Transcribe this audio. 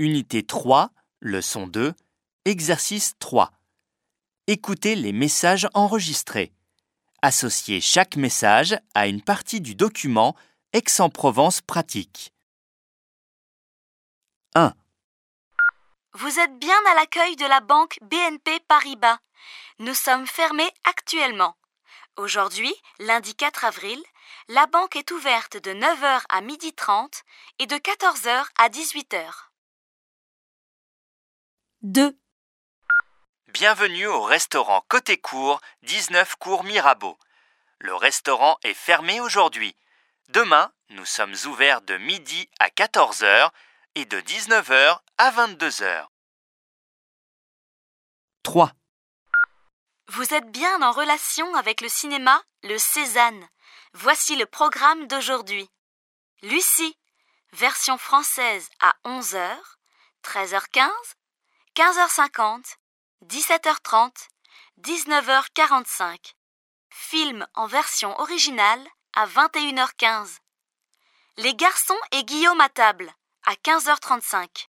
Unité 3, leçon 2, exercice 3. Écoutez les messages enregistrés. Associez chaque message à une partie du document Aix-en-Provence pratique. 1, Vous êtes bien à l'accueil de la banque BNP Paribas. Nous sommes fermés actuellement. Aujourd'hui, lundi 4 avril, la banque est ouverte de 9h à 12h30 et de 14h à 18h. 2. Bienvenue au restaurant Côté Court, 19 cours Mirabeau. Le restaurant est fermé aujourd'hui. Demain, nous sommes ouverts de midi à 14h et de 19h à 22h. 3. Vous êtes bien en relation avec le cinéma Le Cézanne. Voici le programme d'aujourd'hui. Lucie, version française à 11h, 13h15, 15h50, 17h30, 19h45. Film en version originale à 21h15. Les garçons et Guillaume à table à 15h35.